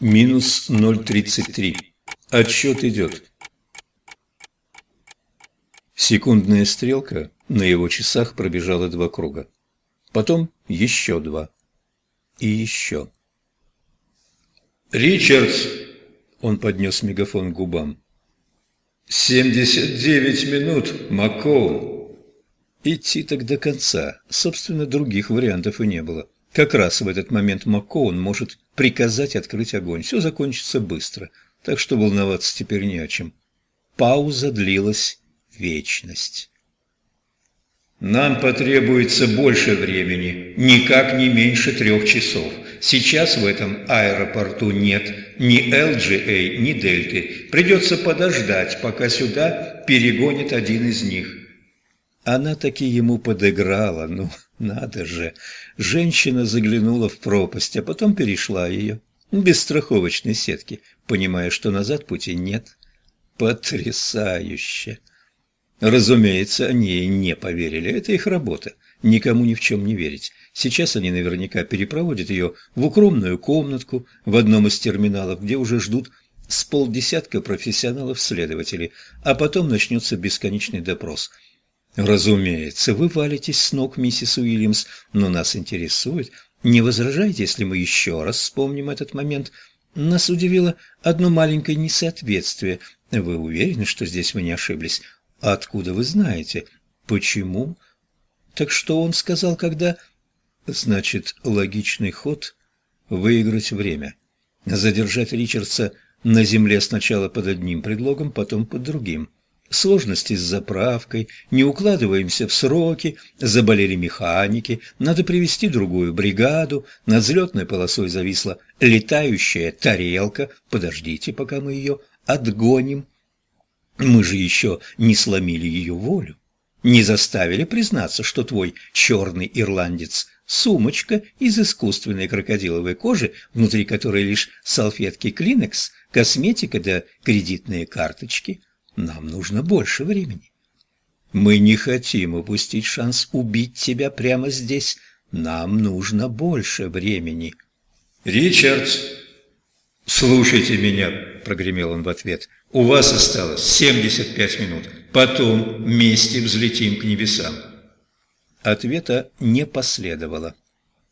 Минус 0,33. Отсчет идет. Секундная стрелка на его часах пробежала два круга. Потом еще два. И еще. «Ричардс!» Он поднес мегафон к губам. «Семьдесят девять минут, Маккоун!» Идти так до конца. Собственно, других вариантов и не было. Как раз в этот момент Маккоун может приказать открыть огонь. Все закончится быстро, так что волноваться теперь не о чем. Пауза длилась вечность. «Нам потребуется больше времени, никак не меньше трех часов. Сейчас в этом аэропорту нет ни LGA, ни Дельты. Придется подождать, пока сюда перегонит один из них». Она таки ему подыграла, ну, надо же. Женщина заглянула в пропасть, а потом перешла ее, без страховочной сетки, понимая, что назад пути нет. Потрясающе! Разумеется, они ей не поверили, это их работа, никому ни в чем не верить. Сейчас они наверняка перепроводят ее в укромную комнатку в одном из терминалов, где уже ждут с полдесятка профессионалов-следователей, а потом начнется бесконечный допрос – Разумеется, вы валитесь с ног, миссис Уильямс, но нас интересует. Не возражайте, если мы еще раз вспомним этот момент. Нас удивило одно маленькое несоответствие. Вы уверены, что здесь вы не ошиблись? Откуда вы знаете? Почему? Так что он сказал, когда... Значит, логичный ход — выиграть время. Задержать Ричардса на земле сначала под одним предлогом, потом под другим — Сложности с заправкой, не укладываемся в сроки, заболели механики, надо привести другую бригаду, над взлетной полосой зависла летающая тарелка, подождите, пока мы ее отгоним. Мы же еще не сломили ее волю, не заставили признаться, что твой черный ирландец – сумочка из искусственной крокодиловой кожи, внутри которой лишь салфетки Клинекс, косметика да кредитные карточки – нам нужно больше времени. Мы не хотим упустить шанс убить тебя прямо здесь. Нам нужно больше времени. Ричардс, слушайте меня, прогремел он в ответ. У вас осталось 75 минут. Потом вместе взлетим к небесам. Ответа не последовало.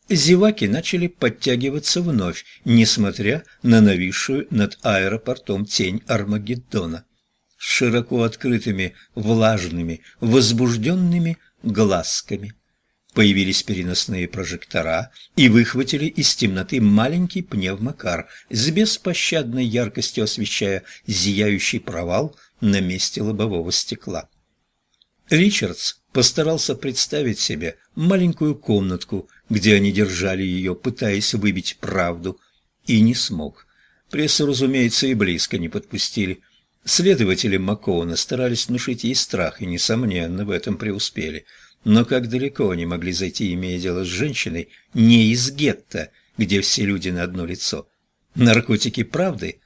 Зеваки начали подтягиваться вновь, несмотря на нависшую над аэропортом тень Армагеддона с широко открытыми, влажными, возбужденными глазками. Появились переносные прожектора и выхватили из темноты маленький пневмокар с беспощадной яркостью освещая зияющий провал на месте лобового стекла. Ричардс постарался представить себе маленькую комнатку, где они держали ее, пытаясь выбить правду, и не смог. Прессу, разумеется, и близко не подпустили – Следователи Макоуна старались внушить ей страх, и, несомненно, в этом преуспели. Но как далеко они могли зайти, имея дело с женщиной, не из гетто, где все люди на одно лицо? Наркотики правды?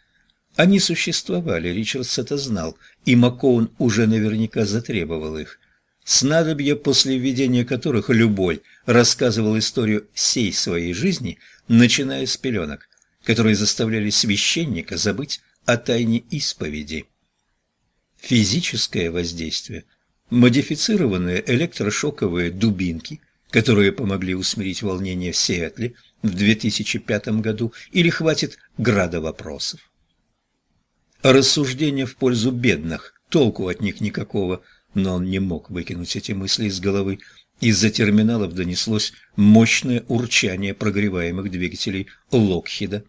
Они существовали, Ричардс это знал, и Макоун уже наверняка затребовал их. Снадобья, после введения которых любой рассказывал историю всей своей жизни, начиная с пеленок, которые заставляли священника забыть о тайне исповеди. Физическое воздействие, модифицированные электрошоковые дубинки, которые помогли усмирить волнение в Сиэтле в 2005 году, или хватит града вопросов. Рассуждения в пользу бедных, толку от них никакого, но он не мог выкинуть эти мысли из головы. Из-за терминалов донеслось мощное урчание прогреваемых двигателей Локхида.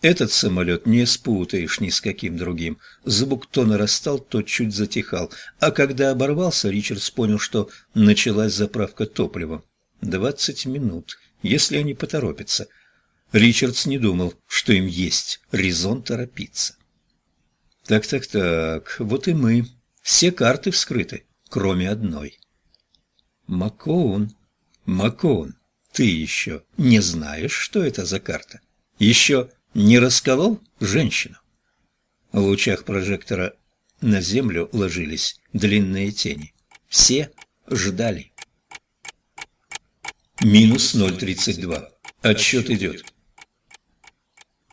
Этот самолет не спутаешь ни с каким другим. Звук то нарастал, то чуть затихал. А когда оборвался, Ричардс понял, что началась заправка топливом. Двадцать минут, если они поторопятся. Ричардс не думал, что им есть резон торопиться. Так-так-так, вот и мы. Все карты вскрыты, кроме одной. Макоун, Макоун, ты еще не знаешь, что это за карта? Еще не расколол женщину. В лучах прожектора на землю ложились длинные тени. Все ждали. Минус 0,32. Отсчет идет.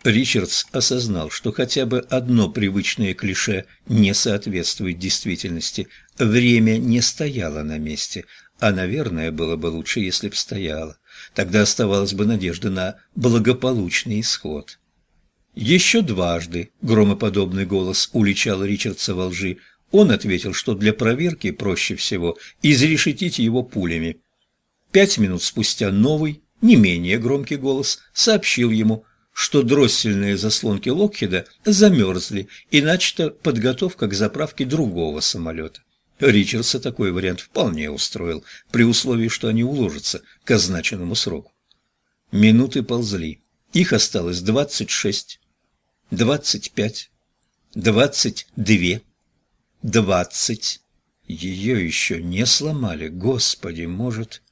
Ричардс осознал, что хотя бы одно привычное клише не соответствует действительности. Время не стояло на месте, а, наверное, было бы лучше, если б стояло. Тогда оставалась бы надежда на благополучный исход. Еще дважды громоподобный голос уличал Ричардса во лжи. Он ответил, что для проверки проще всего изрешетить его пулями. Пять минут спустя новый, не менее громкий голос сообщил ему – что дроссельные заслонки Локхеда замерзли и начата подготовка к заправке другого самолета. Ричардса такой вариант вполне устроил, при условии, что они уложатся к означенному сроку. Минуты ползли. Их осталось двадцать шесть, двадцать пять, двадцать две, двадцать. Ее еще не сломали, Господи, может,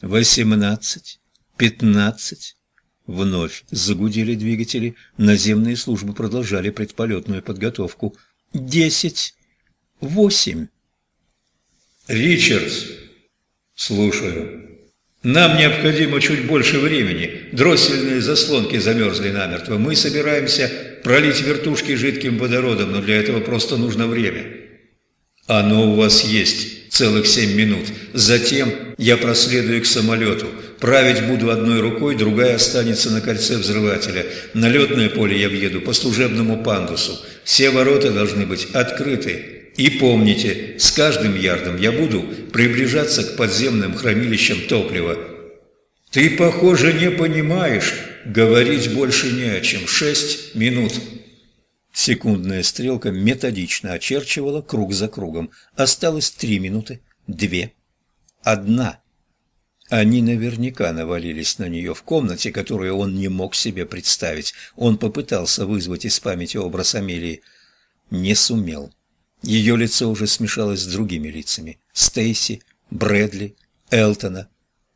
восемнадцать, пятнадцать. Вновь загудели двигатели, наземные службы продолжали предполетную подготовку. «Десять! Восемь!» «Ричардс!» «Слушаю. Нам необходимо чуть больше времени. Дроссельные заслонки замерзли намертво. Мы собираемся пролить вертушки жидким водородом, но для этого просто нужно время». «Оно у вас есть. Целых семь минут. Затем я проследую к самолету. Править буду одной рукой, другая останется на кольце взрывателя. На летное поле я въеду по служебному пандусу. Все ворота должны быть открыты. И помните, с каждым ярдом я буду приближаться к подземным хранилищам топлива. Ты, похоже, не понимаешь. Говорить больше не о чем. Шесть минут. Секундная стрелка методично очерчивала круг за кругом. Осталось три минуты, две, одна. Они наверняка навалились на нее в комнате, которую он не мог себе представить. Он попытался вызвать из памяти образ Амелии. Не сумел. Ее лицо уже смешалось с другими лицами. Стейси, Брэдли, Элтона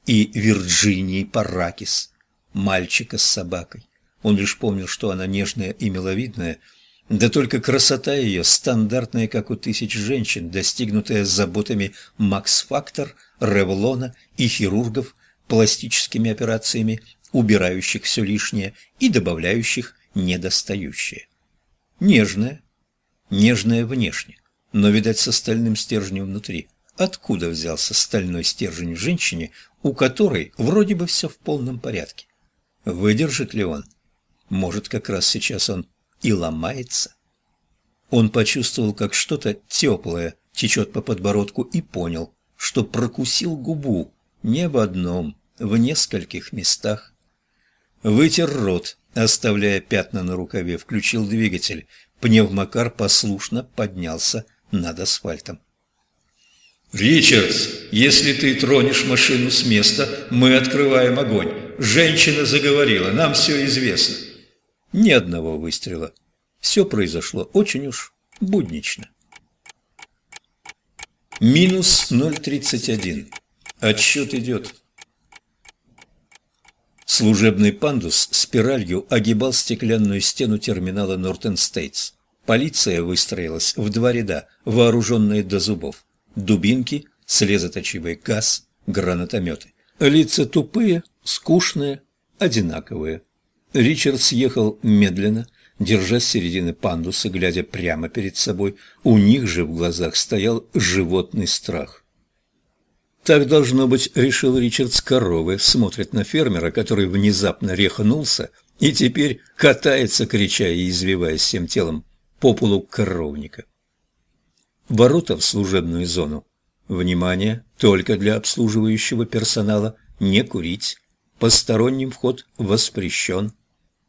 и Вирджинии Паракис, мальчика с собакой. Он лишь помнил, что она нежная и миловидная, да только красота ее, стандартная, как у тысяч женщин, достигнутая заботами Макс-Фактор, Ревлона и хирургов, пластическими операциями, убирающих все лишнее и добавляющих недостающее. Нежная, нежная внешне, но, видать, с стальным стержнем внутри. Откуда взялся стальной стержень в женщине, у которой вроде бы все в полном порядке? Выдержит ли он? Может, как раз сейчас он и ломается. Он почувствовал, как что-то теплое течет по подбородку и понял, что прокусил губу не в одном, в нескольких местах. Вытер рот, оставляя пятна на рукаве, включил двигатель. Пневмокар послушно поднялся над асфальтом. «Ричардс, если ты тронешь машину с места, мы открываем огонь. Женщина заговорила, нам все известно». Ни одного выстрела. Все произошло очень уж буднично. Минус 0,31. Отсчет идет. Служебный пандус спиралью огибал стеклянную стену терминала Нортон Стейтс. Полиция выстроилась в два ряда, вооруженные до зубов. Дубинки, слезоточивый газ, гранатометы. Лица тупые, скучные, одинаковые. Ричард съехал медленно, держась середины пандуса, глядя прямо перед собой. У них же в глазах стоял животный страх. Так должно быть, решил Ричард с коровы, смотрит на фермера, который внезапно рехнулся и теперь катается, крича и извиваясь всем телом по полу коровника. Ворота в служебную зону. Внимание, только для обслуживающего персонала, не курить. Посторонним вход воспрещен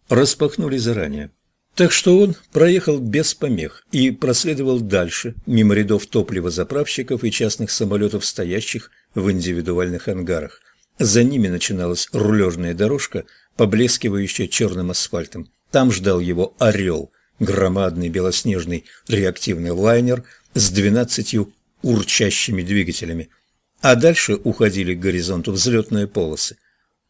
распахнули заранее. Так что он проехал без помех и проследовал дальше, мимо рядов топливозаправщиков и частных самолетов, стоящих в индивидуальных ангарах. За ними начиналась рулежная дорожка, поблескивающая черным асфальтом. Там ждал его «Орел», громадный белоснежный реактивный лайнер с двенадцатью урчащими двигателями. А дальше уходили к горизонту взлетные полосы.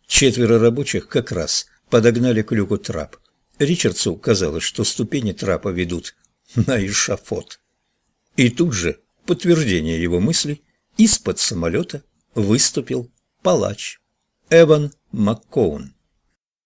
Четверо рабочих как раз – подогнали к люку трап. Ричардсу казалось, что ступени трапа ведут на эшафот. И тут же, подтверждение его мыслей, из-под самолета выступил палач Эван Маккоун.